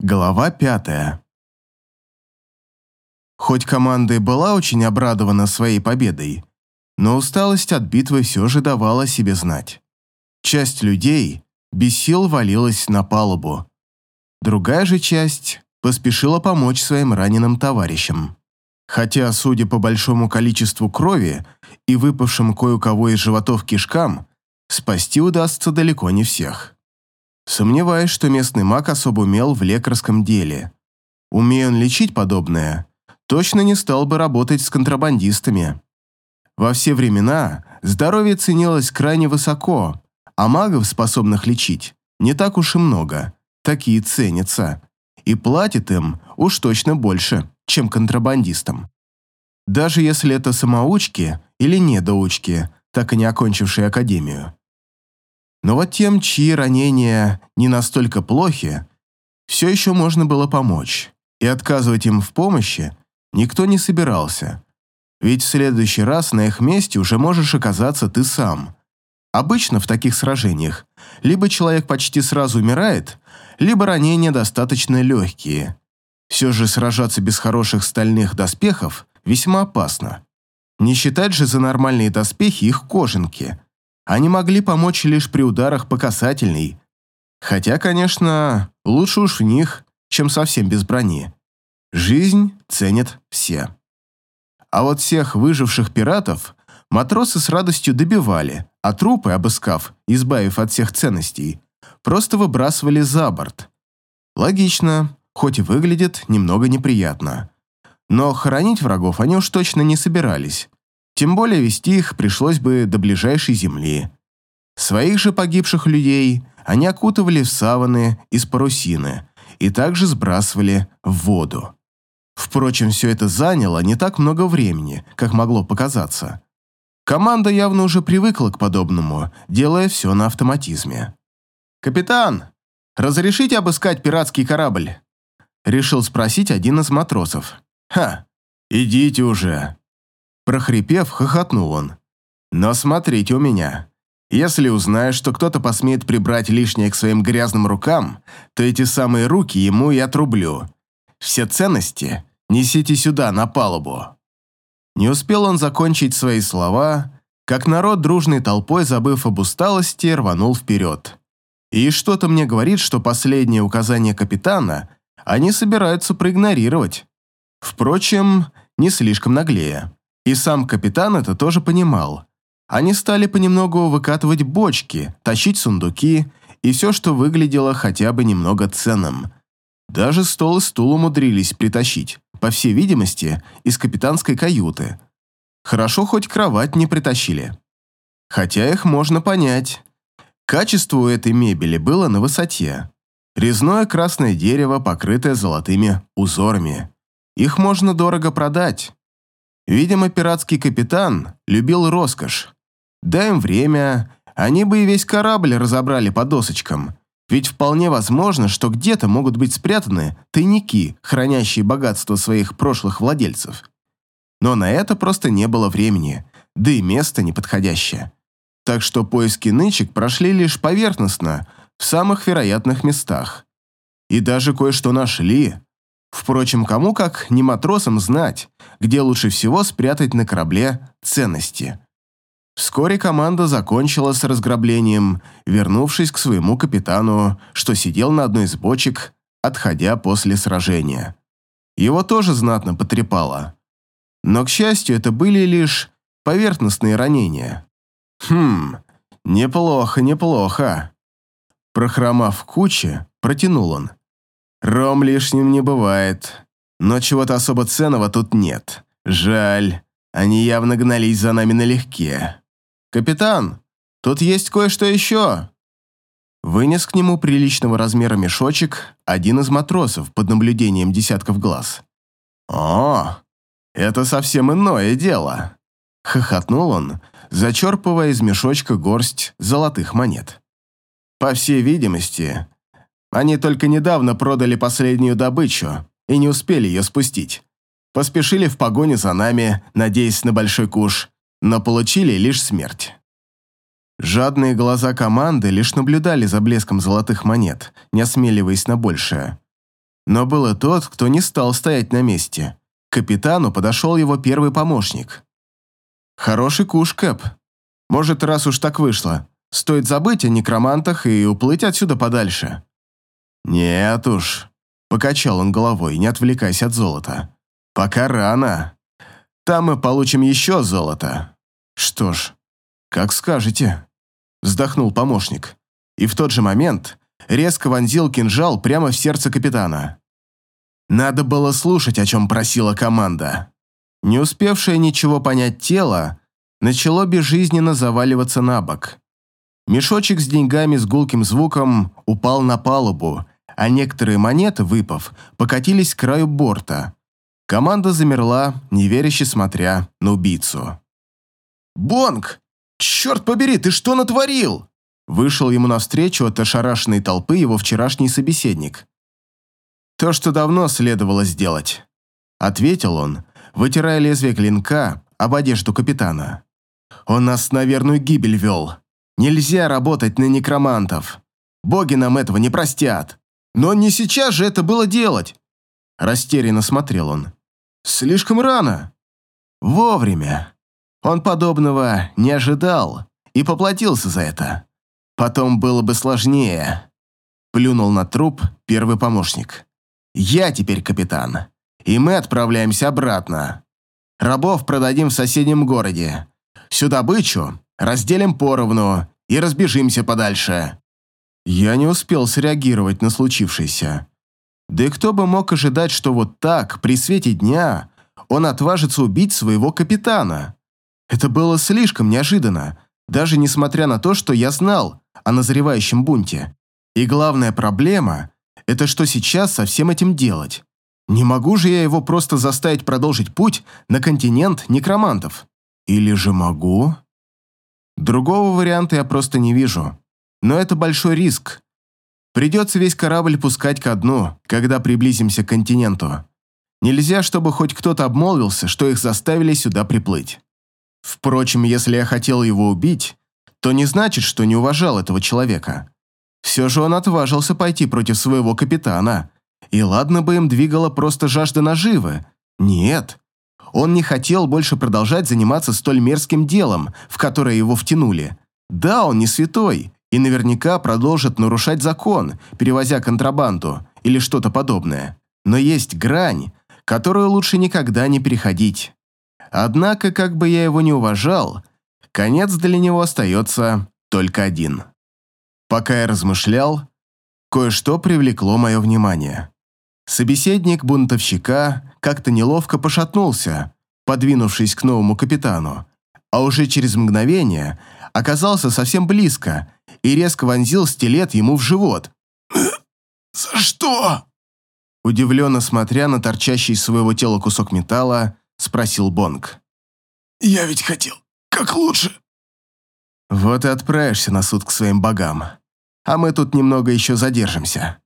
Глава пятая. Хоть команда и была очень обрадована своей победой, но усталость от битвы все же давала себе знать. Часть людей без сил валилась на палубу. Другая же часть поспешила помочь своим раненым товарищам. Хотя, судя по большому количеству крови и выпавшим кое-кого из животов кишкам, спасти удастся далеко не всех. Сомневаюсь, что местный маг особо умел в лекарском деле. Умея он лечить подобное, точно не стал бы работать с контрабандистами. Во все времена здоровье ценилось крайне высоко, а магов, способных лечить, не так уж и много. Такие ценятся. И платят им уж точно больше, чем контрабандистам. Даже если это самоучки или недоучки, так и не окончившие академию. Но вот тем, чьи ранения не настолько плохи, все еще можно было помочь, и отказывать им в помощи никто не собирался. Ведь в следующий раз на их месте уже можешь оказаться ты сам. Обычно в таких сражениях либо человек почти сразу умирает, либо ранения достаточно легкие. Все же сражаться без хороших стальных доспехов весьма опасно. Не считать же за нормальные доспехи их кожанки – они могли помочь лишь при ударах по касательной. Хотя, конечно, лучше уж в них, чем совсем без брони. Жизнь ценят все. А вот всех выживших пиратов матросы с радостью добивали, а трупы, обыскав, избавив от всех ценностей, просто выбрасывали за борт. Логично, хоть и выглядит немного неприятно. Но хоронить врагов они уж точно не собирались. Тем более вести их пришлось бы до ближайшей земли. Своих же погибших людей они окутывали в саваны из парусины и также сбрасывали в воду. Впрочем, все это заняло не так много времени, как могло показаться. Команда явно уже привыкла к подобному, делая все на автоматизме. «Капитан, разрешите обыскать пиратский корабль?» Решил спросить один из матросов. «Ха, идите уже», Прохрипев, хохотнул он. «Но смотрите у меня. Если узнаешь, что кто-то посмеет прибрать лишнее к своим грязным рукам, то эти самые руки ему и отрублю. Все ценности несите сюда, на палубу». Не успел он закончить свои слова, как народ дружной толпой, забыв об усталости, рванул вперед. И что-то мне говорит, что последнее указание капитана они собираются проигнорировать. Впрочем, не слишком наглее. И сам капитан это тоже понимал. Они стали понемногу выкатывать бочки, тащить сундуки и все, что выглядело хотя бы немного ценным. Даже стол и стул умудрились притащить, по всей видимости, из капитанской каюты. Хорошо, хоть кровать не притащили. Хотя их можно понять. Качество у этой мебели было на высоте. Резное красное дерево, покрытое золотыми узорами. Их можно дорого продать. Видимо, пиратский капитан любил роскошь. Дай им время, они бы и весь корабль разобрали по досочкам. Ведь вполне возможно, что где-то могут быть спрятаны тайники, хранящие богатство своих прошлых владельцев. Но на это просто не было времени, да и место неподходящее. Так что поиски нычек прошли лишь поверхностно, в самых вероятных местах. И даже кое-что нашли, Впрочем, кому как не матросам знать, где лучше всего спрятать на корабле ценности. Вскоре команда закончила с разграблением, вернувшись к своему капитану, что сидел на одной из бочек, отходя после сражения. Его тоже знатно потрепало. Но, к счастью, это были лишь поверхностные ранения. Хм, неплохо, неплохо. Прохромав куче, протянул он. Ром лишним не бывает. Но чего-то особо ценного тут нет. Жаль. Они явно гнались за нами налегке. «Капитан, тут есть кое-что еще!» Вынес к нему приличного размера мешочек один из матросов под наблюдением десятков глаз. «О, это совсем иное дело!» Хохотнул он, зачерпывая из мешочка горсть золотых монет. По всей видимости, они только недавно продали последнюю добычу и не успели ее спустить. Поспешили в погоне за нами, надеясь на большой куш, но получили лишь смерть. Жадные глаза команды лишь наблюдали за блеском золотых монет, не осмеливаясь на большее. Но был и тот, кто не стал стоять на месте. К капитану подошел его первый помощник. «Хороший куш, Кэп. Может, раз уж так вышло, стоит забыть о некромантах и уплыть отсюда подальше?» «Нет уж», — покачал он головой, не отвлекаясь от золота. «Пока рано. Там мы получим еще золото». «Что ж, как скажете», — вздохнул помощник. И в тот же момент резко вонзил кинжал прямо в сердце капитана. Надо было слушать, о чем просила команда. Не успевшее ничего понять тело, начало безжизненно заваливаться на бок. Мешочек с деньгами с гулким звуком упал на палубу, а некоторые монеты, выпав, покатились к краю борта. Команда замерла, неверяще смотря на убийцу. «Бонг! Черт побери, ты что натворил?» Вышел ему навстречу от ошарашенной толпы его вчерашний собеседник. «То, что давно следовало сделать», — ответил он, вытирая лезвие клинка об одежду капитана. «Он нас на верную гибель вел. Нельзя работать на некромантов. Боги нам этого не простят. Но не сейчас же это было делать!» Растерянно смотрел он. «Слишком рано!» «Вовремя!» Он подобного не ожидал и поплатился за это. Потом было бы сложнее. Плюнул на труп первый помощник. Я теперь капитан, и мы отправляемся обратно. Рабов продадим в соседнем городе. Всю добычу разделим поровну и разбежимся подальше. Я не успел среагировать на случившееся. Да и кто бы мог ожидать, что вот так, при свете дня, он отважится убить своего капитана? Это было слишком неожиданно, даже несмотря на то, что я знал, о назревающем бунте. И главная проблема – это что сейчас со всем этим делать? Не могу же я его просто заставить продолжить путь на континент некромантов? Или же могу? Другого варианта я просто не вижу. Но это большой риск. Придется весь корабль пускать ко дну, когда приблизимся к континенту. Нельзя, чтобы хоть кто-то обмолвился, что их заставили сюда приплыть. Впрочем, если я хотел его убить, то не значит, что не уважал этого человека. Все же он отважился пойти против своего капитана. И ладно бы им двигала просто жажда наживы. Нет. Он не хотел больше продолжать заниматься столь мерзким делом, в которое его втянули. Да, он не святой, и наверняка продолжит нарушать закон, перевозя контрабанду или что-то подобное. Но есть грань, которую лучше никогда не переходить. Однако, как бы я его не уважал, Конец для него остается только один. Пока я размышлял, кое-что привлекло мое внимание. Собеседник бунтовщика как-то неловко пошатнулся, подвинувшись к новому капитану, а уже через мгновение оказался совсем близко и резко вонзил стилет ему в живот. «За что?» Удивленно смотря на торчащий из своего тела кусок металла, спросил Бонг. «Я ведь хотел как лучше». «Вот и отправишься на суд к своим богам. А мы тут немного еще задержимся.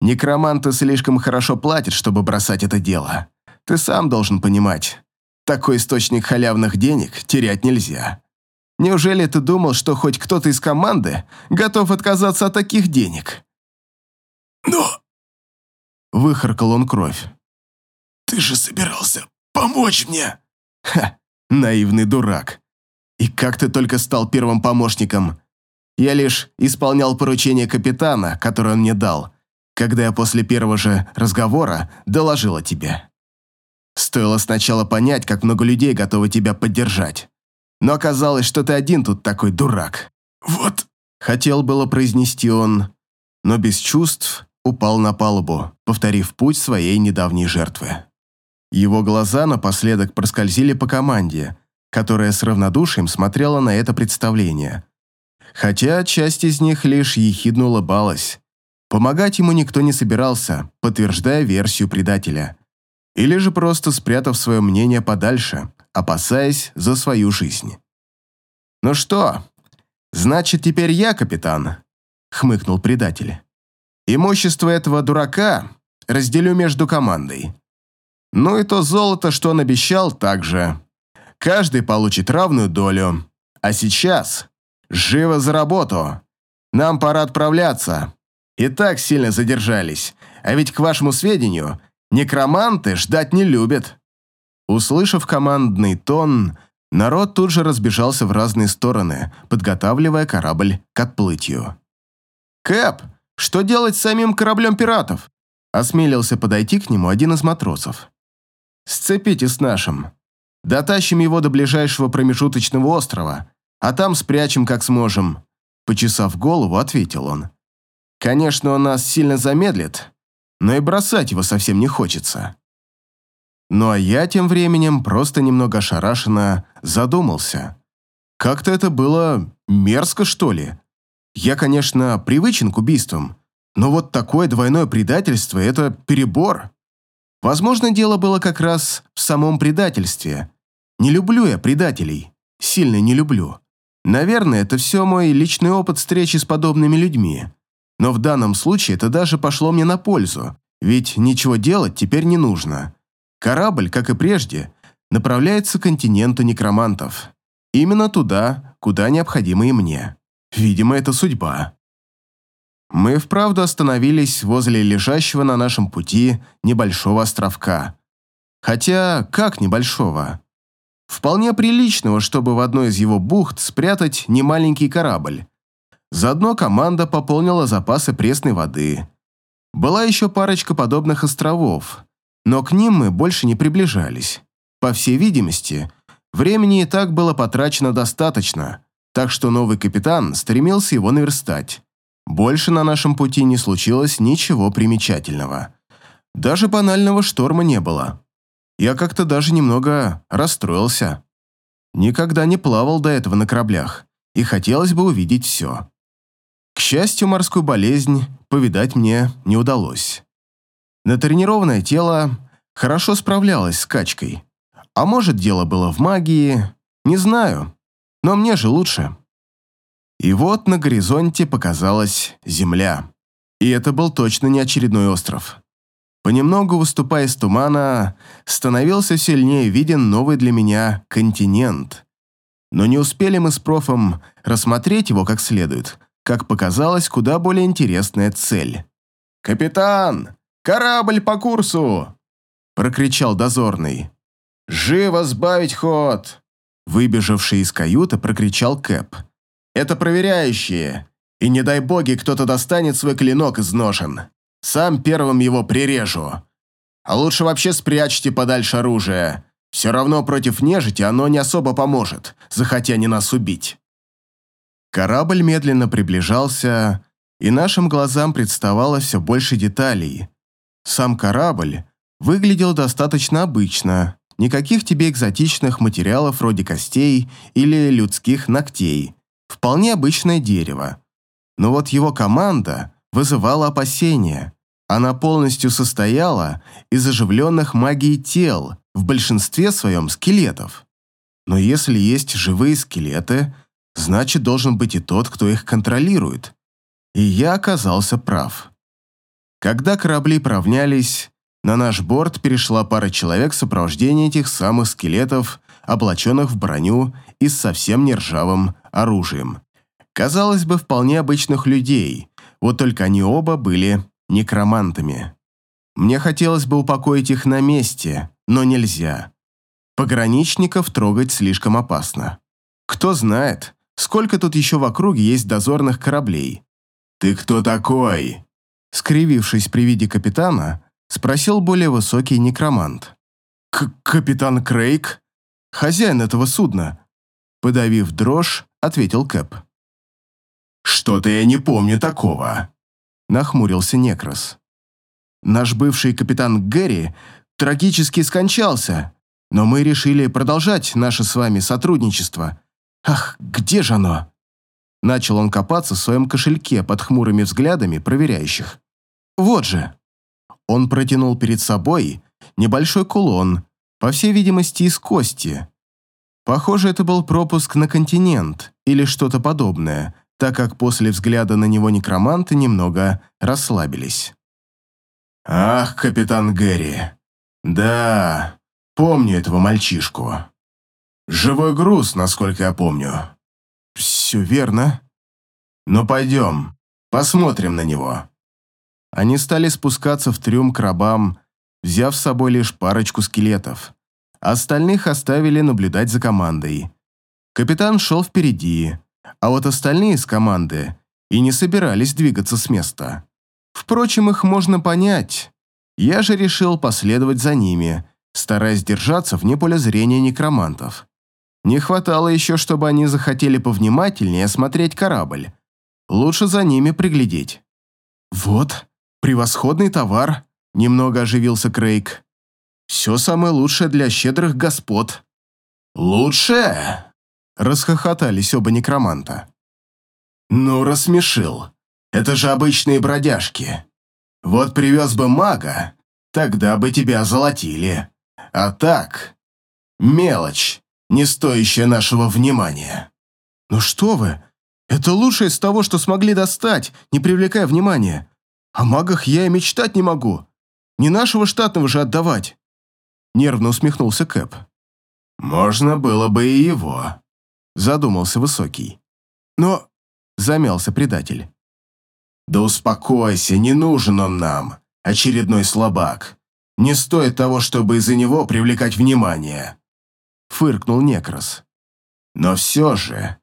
Некроманты слишком хорошо платят, чтобы бросать это дело. Ты сам должен понимать, такой источник халявных денег терять нельзя. Неужели ты думал, что хоть кто-то из команды готов отказаться от таких денег?» «Но...» Выхаркал он кровь. «Ты же собирался помочь мне!» «Ха, наивный дурак. И как ты только стал первым помощником? Я лишь исполнял поручение капитана, которое он мне дал, когда я после первого же разговора доложил о тебе. Стоило сначала понять, как много людей готовы тебя поддержать. Но оказалось, что ты один тут такой дурак. Вот. Хотел было произнести он, но без чувств упал на палубу, повторив путь своей недавней жертвы. Его глаза напоследок проскользили по команде, которая с равнодушием смотрела на это представление. Хотя часть из них лишь ехидно улыбалась. Помогать ему никто не собирался, подтверждая версию предателя. Или же просто спрятав свое мнение подальше, опасаясь за свою жизнь. «Ну что, значит, теперь я капитан?» — хмыкнул предатель. «Имущество этого дурака разделю между командой. Ну и то золото, что он обещал, также. Каждый получит равную долю. А сейчас живо за работу. Нам пора отправляться. и так сильно задержались. А ведь, к вашему сведению, некроманты ждать не любят». Услышав командный тон, народ тут же разбежался в разные стороны, подготавливая корабль к отплытию. «Кэп, что делать с самим кораблем пиратов?» Осмелился подойти к нему один из матросов. «Сцепите с нашим. Дотащим его до ближайшего промежуточного острова, а там спрячем как сможем», почесав голову, ответил он. «Конечно, он нас сильно замедлит, но и бросать его совсем не хочется». Ну а я тем временем просто немного ошарашенно задумался. Как-то это было мерзко, что ли? Я, конечно, привычен к убийствам, но вот такое двойное предательство – это перебор. Возможно, дело было как раз в самом предательстве. Не люблю я предателей. Сильно не люблю. Наверное, это все мой личный опыт встречи с подобными людьми. Но в данном случае это даже пошло мне на пользу, ведь ничего делать теперь не нужно. Корабль, как и прежде, направляется к континенту некромантов. Именно туда, куда необходимо и мне. Видимо, это судьба. Мы вправду остановились возле лежащего на нашем пути небольшого островка. Хотя, как небольшого? Вполне приличного, чтобы в одной из его бухт спрятать немаленький корабль. Заодно команда пополнила запасы пресной воды. Была еще парочка подобных островов, но к ним мы больше не приближались. По всей видимости, времени и так было потрачено достаточно, так что новый капитан стремился его наверстать. Больше на нашем пути не случилось ничего примечательного. Даже банального шторма не было. Я как-то даже немного расстроился. Никогда не плавал до этого на кораблях, и хотелось бы увидеть все. К счастью, морскую болезнь повидать мне не удалось. Натренированное тело хорошо справлялось с качкой. А может, дело было в магии, не знаю, но мне же лучше. И вот на горизонте показалась земля. И это был точно не очередной остров. Понемногу выступая из тумана, становился сильнее виден новый для меня континент. Но не успели мы с профом рассмотреть его как следует, как показалась куда более интересная цель. «Капитан! Корабль по курсу!» – прокричал дозорный. «Живо сбавить ход!» Выбежавший из каюты прокричал Кэп. «Это проверяющие, и не дай боги кто-то достанет свой клинок из ножен. Сам первым его прирежу. А лучше вообще спрячьте подальше оружие. Все равно против нежити оно не особо поможет, захотя не нас убить». Корабль медленно приближался, и нашим глазам представало все больше деталей. Сам корабль выглядел достаточно обычно, никаких тебе экзотичных материалов вроде костей или людских ногтей, вполне обычное дерево. Но вот его команда вызывала опасения. Она полностью состояла из оживленных магией тел, в большинстве своем скелетов. Но если есть живые скелеты, значит должен быть и тот, кто их контролирует. И я оказался прав. Когда корабли поравнялись, на наш борт перешла пара человек в сопровождении этих самых скелетов, облаченных в броню и с совсем нержавым оружием. Казалось бы, вполне обычных людей, вот только они оба были некромантами. Мне хотелось бы упокоить их на месте, но нельзя. Пограничников трогать слишком опасно. Кто знает, сколько тут еще в округе есть дозорных кораблей. «Ты кто такой?» Скривившись при виде капитана, спросил более высокий некромант. К «Капитан Крейг? Хозяин этого судна?» Подавив дрожь, ответил Кэп. «Что-то я не помню такого», — нахмурился Некрос. «Наш бывший капитан Гэри трагически скончался, но мы решили продолжать наше с вами сотрудничество. Ах, где же оно?» Начал он копаться в своем кошельке под хмурыми взглядами проверяющих. Вот же. Он протянул перед собой небольшой кулон, по всей видимости, из кости. Похоже, это был пропуск на континент или что-то подобное, так как после взгляда на него некроманты немного расслабились. «Ах, капитан Гэри, да, помню этого мальчишку. Живой груз, насколько я помню». «Все верно». «Ну, пойдем, посмотрим на него». Они стали спускаться в трюм к рабам, взяв с собой лишь парочку скелетов. Остальных оставили наблюдать за командой. Капитан шел впереди, а вот остальные из команды и не собирались двигаться с места. Впрочем, их можно понять. Я же решил последовать за ними, стараясь держаться вне поля зрения некромантов. Не хватало еще, чтобы они захотели повнимательнее осмотреть корабль. Лучше за ними приглядеть. «Вот, превосходный товар», — немного оживился Крейг. «Все самое лучшее для щедрых господ». «Лучшее?» — расхохотались оба некроманта. «Ну, рассмешил. Это же обычные бродяжки. Вот привез бы мага, тогда бы тебя золотили. А так, мелочь, не стоящая нашего внимания». «Ну что вы, это лучшее из того, что смогли достать, не привлекая внимания. О магах я и мечтать не могу. Не нашего штатного же отдавать». Нервно усмехнулся Кэп. «Можно было бы и его», — задумался Высокий. «Но...» — замялся предатель. «Да успокойся, не нужен он нам, очередной слабак. Не стоит того, чтобы из-за него привлекать внимание», — фыркнул Некрос. «Но все же,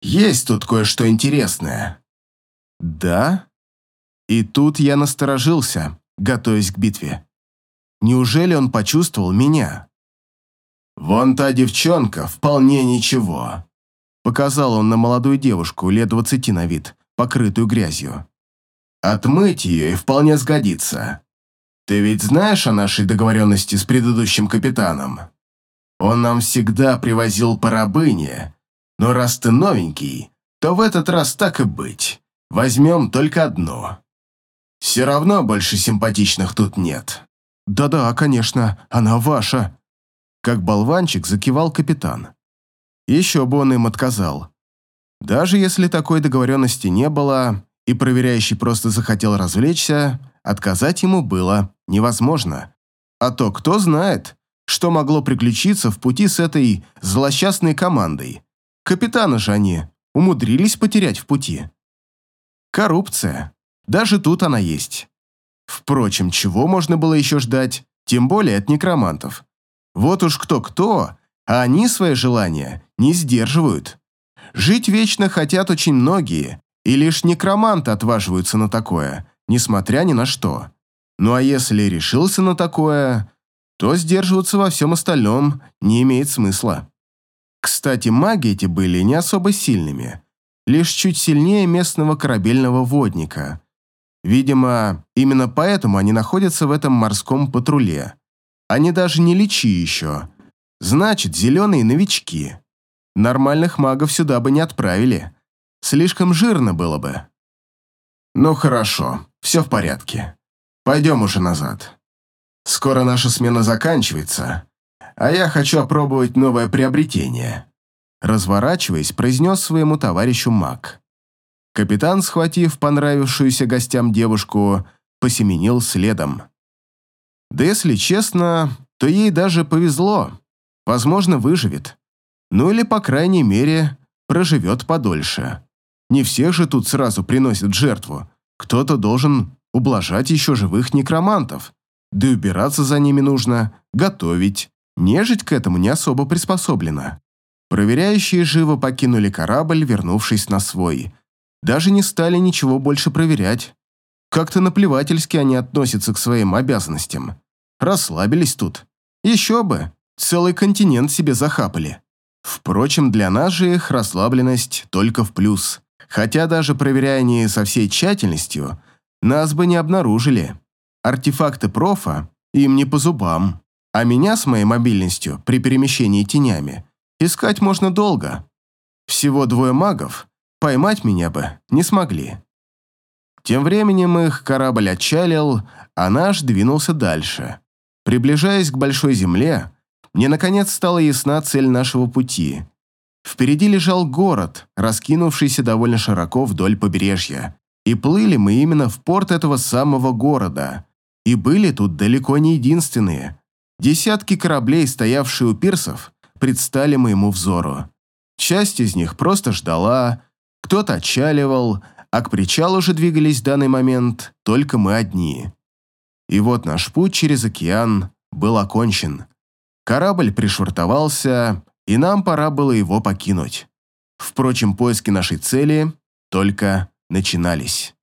есть тут кое-что интересное». «Да?» И тут я насторожился, готовясь к битве. Неужели он почувствовал меня? «Вон та девчонка вполне ничего», — показал он на молодую девушку, лет двадцати на вид, покрытую грязью. «Отмыть ее и вполне сгодится. Ты ведь знаешь о нашей договоренности с предыдущим капитаном? Он нам всегда привозил по рабыне, но раз ты новенький, то в этот раз так и быть. Возьмем только одну. Все равно больше симпатичных тут нет». «Да-да, конечно, она ваша», — как болванчик закивал капитан. Еще бы он им отказал. Даже если такой договоренности не было, и проверяющий просто захотел развлечься, отказать ему было невозможно. А то кто знает, что могло приключиться в пути с этой злосчастной командой. Капитана же они умудрились потерять в пути. Коррупция. Даже тут она есть. Впрочем, чего можно было еще ждать, тем более от некромантов. Вот уж кто-кто, а они свои желания не сдерживают. Жить вечно хотят очень многие, и лишь некроманты отваживаются на такое, несмотря ни на что. Ну а если решился на такое, то сдерживаться во всем остальном не имеет смысла. Кстати, маги эти были не особо сильными, лишь чуть сильнее местного корабельного водника. Видимо, именно поэтому они находятся в этом морском патруле. Они даже не личи еще. Значит, зеленые новички. Нормальных магов сюда бы не отправили. Слишком жирно было бы. Ну хорошо, все в порядке. Пойдем уже назад. Скоро наша смена заканчивается, а я хочу опробовать новое приобретение. Разворачиваясь, произнес своему товарищу маг. Капитан, схватив понравившуюся гостям девушку, посеменил следом. Да если честно, то ей даже повезло. Возможно, выживет. Ну или, по крайней мере, проживет подольше. Не всех же тут сразу приносят жертву. Кто-то должен ублажать еще живых некромантов. Да и убираться за ними нужно, готовить. Нежить к этому не особо приспособлена. Проверяющие живо покинули корабль, вернувшись на свой. Даже не стали ничего больше проверять. Как-то наплевательски они относятся к своим обязанностям. Расслабились тут. Еще бы, целый континент себе захапали. Впрочем, для нас же их расслабленность только в плюс. Хотя даже проверяя не со всей тщательностью, нас бы не обнаружили. Артефакты профа им не по зубам. А меня с моей мобильностью при перемещении тенями искать можно долго. Всего двое магов, поймать меня бы не смогли. Тем временем их корабль отчалил, а наш двинулся дальше. Приближаясь к большой земле, мне наконец стала ясна цель нашего пути. Впереди лежал город, раскинувшийся довольно широко вдоль побережья. И плыли мы именно в порт этого самого города. И были тут далеко не единственные. Десятки кораблей, стоявшие у пирсов, предстали моему взору. Часть из них просто ждала, кто-то отчаливал, а к причалу уже двигались в данный момент только мы одни. И вот наш путь через океан был окончен. Корабль пришвартовался, и нам пора было его покинуть. Впрочем, поиски нашей цели только начинались.